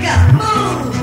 Jamaica, move!